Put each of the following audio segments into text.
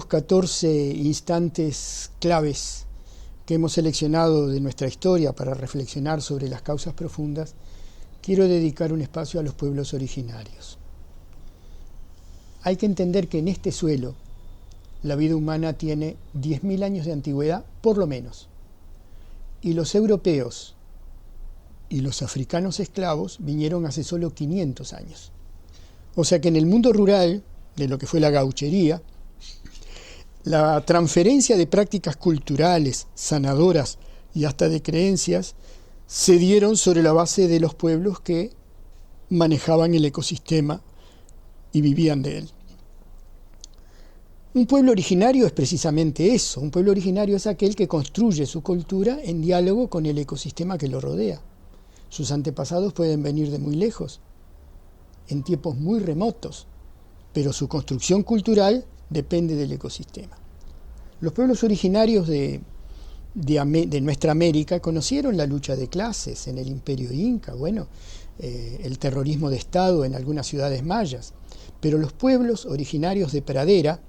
14 instantes claves que hemos seleccionado de nuestra historia para reflexionar sobre las causas profundas, quiero dedicar un espacio a los pueblos originarios. Hay que entender que en este suelo la vida humana tiene 10.000 años de antigüedad, por lo menos. Y los europeos y los africanos esclavos vinieron hace solo 500 años. O sea que en el mundo rural, de lo que fue la gauchería, la transferencia de prácticas culturales, sanadoras y hasta de creencias se dieron sobre la base de los pueblos que manejaban el ecosistema y vivían de él. Un pueblo originario es precisamente eso, un pueblo originario es aquel que construye su cultura en diálogo con el ecosistema que lo rodea. Sus antepasados pueden venir de muy lejos, en tiempos muy remotos, pero su construcción cultural depende del ecosistema. Los pueblos originarios de, de, nuestra América conocieron la lucha de clases en el imperio inca, bueno, eh, el terrorismo de Estado en algunas ciudades mayas, pero los pueblos originarios de pradera,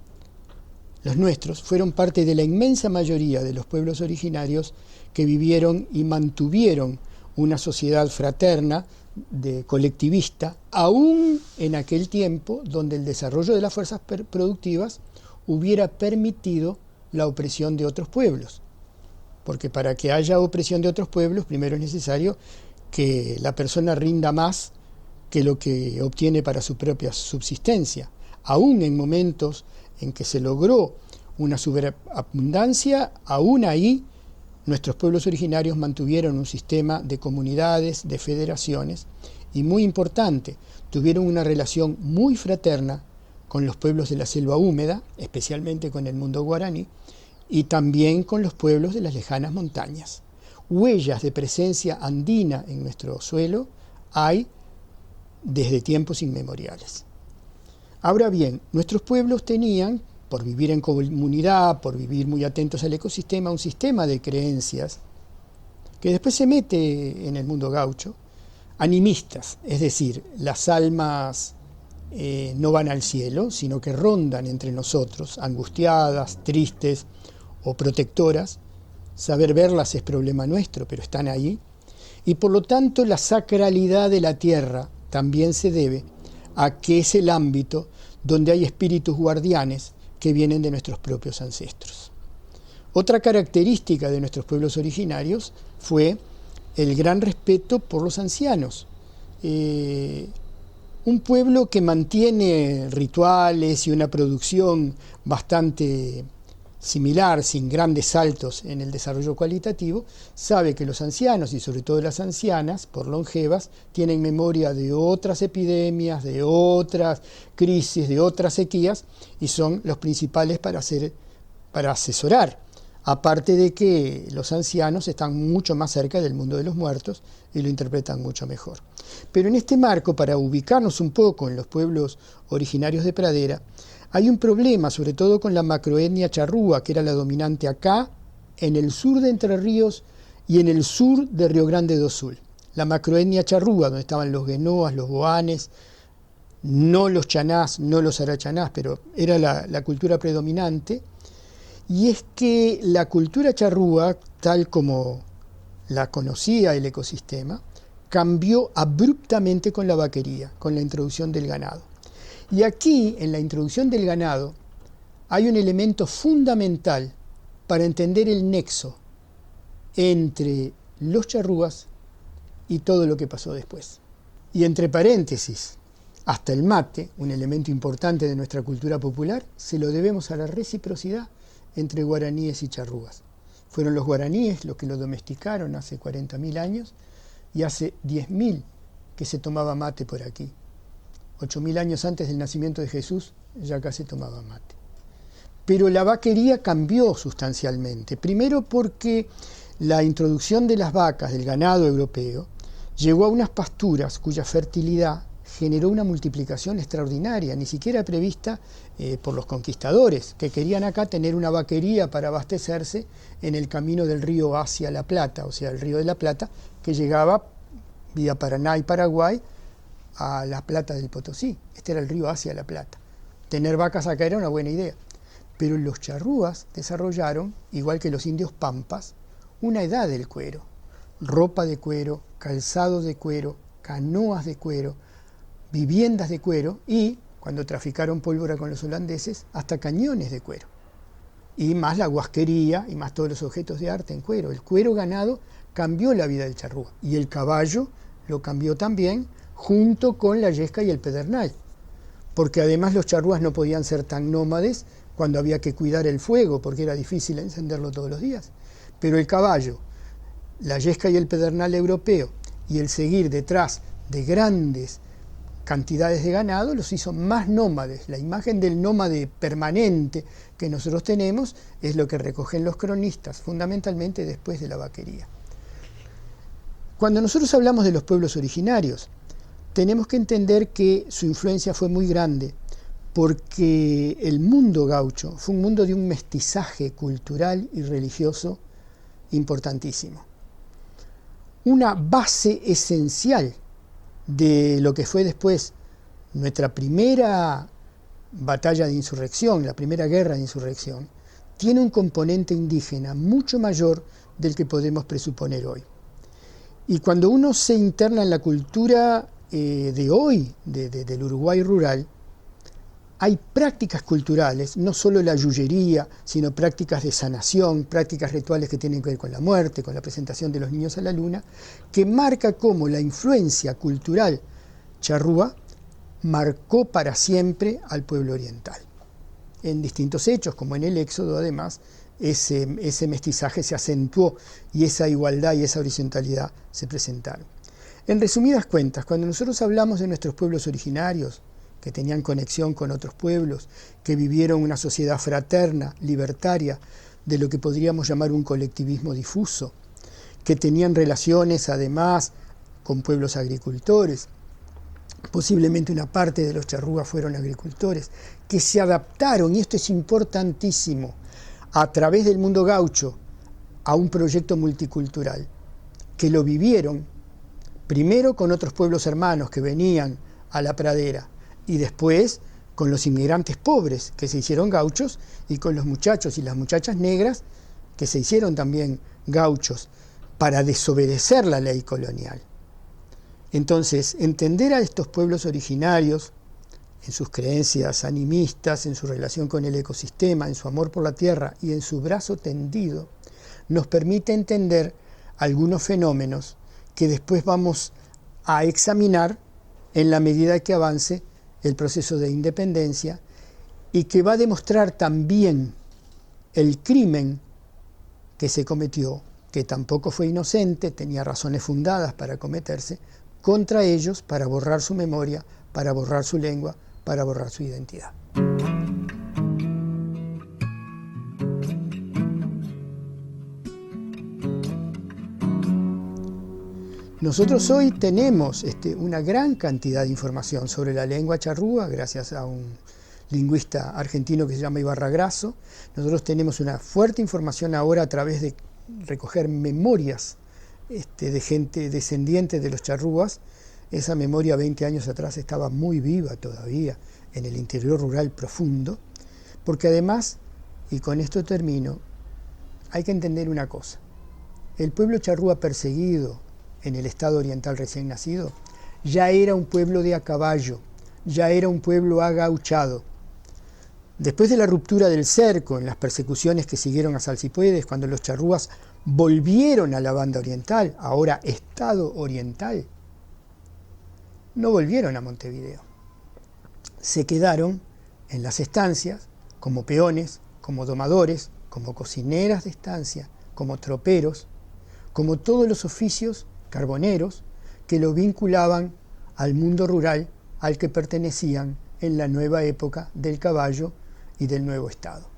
los nuestros, fueron parte de la inmensa mayoría de los pueblos originarios que vivieron y mantuvieron una sociedad fraterna, de colectivista, aún en aquel tiempo donde el desarrollo de las fuerzas productivas hubiera permitido la opresión de otros pueblos. Porque para que haya opresión de otros pueblos, primero es necesario que la persona rinda más que lo que obtiene para su propia subsistencia. Aún en momentos en que se logró una superabundancia, aún ahí nuestros pueblos originarios mantuvieron un sistema de comunidades, de federaciones, y muy importante, tuvieron una relación muy fraterna con los pueblos de la selva húmeda, especialmente con el mundo guaraní, y también con los pueblos de las lejanas montañas. Huellas de presencia andina en nuestro suelo hay desde tiempos inmemoriales. Ahora bien, nuestros pueblos tenían, por vivir en comunidad, por vivir muy atentos al ecosistema, un sistema de creencias que después se mete en el mundo gaucho, animistas, es decir, las almas eh, no van al cielo, sino que rondan entre nosotros, angustiadas, tristes o protectoras. Saber verlas es problema nuestro, pero están ahí. Y por lo tanto la sacralidad de la tierra también se debe a que es el ámbito donde hay espíritus guardianes que vienen de nuestros propios ancestros. Otra característica de nuestros pueblos originarios fue el gran respeto por los ancianos. Eh, un pueblo que mantiene rituales y una producción bastante similar, sin grandes saltos en el desarrollo cualitativo, sabe que los ancianos y sobre todo las ancianas, por longevas, tienen memoria de otras epidemias, de otras crisis, de otras sequías y son los principales para, hacer, para asesorar aparte de que los ancianos están mucho más cerca del mundo de los muertos y lo interpretan mucho mejor. Pero en este marco, para ubicarnos un poco en los pueblos originarios de pradera, hay un problema, sobre todo con la macroetnia charrúa, que era la dominante acá, en el sur de Entre Ríos y en el sur de Río Grande do Sul. La macroetnia charrúa, donde estaban los guenoas, los boanes, no los chanás, no los arachanás, pero era la, la cultura predominante, y es que la cultura charrúa, tal como la conocía el ecosistema, cambió abruptamente con la vaquería, con la introducción del ganado. Y aquí, en la introducción del ganado, hay un elemento fundamental para entender el nexo entre los charrúas y todo lo que pasó después. Y entre paréntesis, hasta el mate, un elemento importante de nuestra cultura popular, se lo debemos a la reciprocidad entre guaraníes y charrúas. Fueron los guaraníes los que lo domesticaron hace 40.000 años y hace 10.000 que se tomaba mate por aquí. 8.000 años antes del nacimiento de Jesús ya acá se tomaba mate. Pero la vaquería cambió sustancialmente. Primero porque la introducción de las vacas, del ganado europeo, llegó a unas pasturas cuya fertilidad generó una multiplicación extraordinaria, ni siquiera prevista eh, por los conquistadores, que querían acá tener una vaquería para abastecerse en el camino del río hacia La Plata, o sea, el río de la Plata, que llegaba vía Paraná y Paraguay a La Plata del Potosí. Este era el río hacia La Plata. Tener vacas acá era una buena idea. Pero los charrúas desarrollaron, igual que los indios pampas, una edad del cuero. Ropa de cuero, calzado de cuero, canoas de cuero, viviendas de cuero y, cuando traficaron pólvora con los holandeses, hasta cañones de cuero. Y más la guasquería y más todos los objetos de arte en cuero. El cuero ganado cambió la vida del charrúa y el caballo lo cambió también junto con la yesca y el pedernal. Porque además los charrúas no podían ser tan nómades cuando había que cuidar el fuego, porque era difícil encenderlo todos los días. Pero el caballo, la yesca y el pedernal europeo y el seguir detrás de grandes cantidades de ganado los hizo más nómades. La imagen del nómade permanente que nosotros tenemos es lo que recogen los cronistas, fundamentalmente después de la vaquería. Cuando nosotros hablamos de los pueblos originarios, tenemos que entender que su influencia fue muy grande, porque el mundo gaucho fue un mundo de un mestizaje cultural y religioso importantísimo. Una base esencial de lo que fue después nuestra primera batalla de insurrección, la primera guerra de insurrección, tiene un componente indígena mucho mayor del que podemos presuponer hoy. Y cuando uno se interna en la cultura eh, de hoy, del Uruguay rural, hay prácticas culturales, no solo la yuyería, sino prácticas de sanación, prácticas rituales que tienen que ver con la muerte, con la presentación de los niños a la luna, que marca cómo la influencia cultural charrúa marcó para siempre al pueblo oriental. En distintos hechos, como en el Éxodo, además, ese, ese mestizaje se acentuó y esa igualdad y esa horizontalidad se presentaron. En resumidas cuentas, cuando nosotros hablamos de nuestros pueblos originarios, que tenían conexión con otros pueblos, que vivieron una sociedad fraterna, libertaria, de lo que podríamos llamar un colectivismo difuso, que tenían relaciones además con pueblos agricultores, posiblemente una parte de los charrúas fueron agricultores, que se adaptaron, y esto es importantísimo, a través del mundo gaucho, a un proyecto multicultural, que lo vivieron primero con otros pueblos hermanos que venían a la pradera, y después con los inmigrantes pobres que se hicieron gauchos y con los muchachos y las muchachas negras que se hicieron también gauchos para desobedecer la ley colonial. Entonces, entender a estos pueblos originarios en sus creencias animistas, en su relación con el ecosistema, en su amor por la tierra y en su brazo tendido, nos permite entender algunos fenómenos que después vamos a examinar en la medida que avance el proceso de independencia y que va a demostrar también el crimen que se cometió, que tampoco fue inocente, tenía razones fundadas para cometerse, contra ellos para borrar su memoria, para borrar su lengua, para borrar su identidad. Nosotros hoy tenemos este, una gran cantidad de información sobre la lengua charrúa, gracias a un lingüista argentino que se llama Ibarra Grasso. Nosotros tenemos una fuerte información ahora a través de recoger memorias este, de gente descendiente de los charrúas. Esa memoria 20 años atrás estaba muy viva todavía en el interior rural profundo, porque además, y con esto termino, hay que entender una cosa. El pueblo charrúa perseguido, en el estado oriental recién nacido, ya era un pueblo de a caballo, ya era un pueblo agauchado. Después de la ruptura del cerco, en las persecuciones que siguieron a Salsipuedes, cuando los charrúas volvieron a la banda oriental, ahora estado oriental, no volvieron a Montevideo. Se quedaron en las estancias como peones, como domadores, como cocineras de estancia, como troperos, como todos los oficios carboneros que lo vinculaban al mundo rural al que pertenecían en la nueva época del caballo y del nuevo Estado.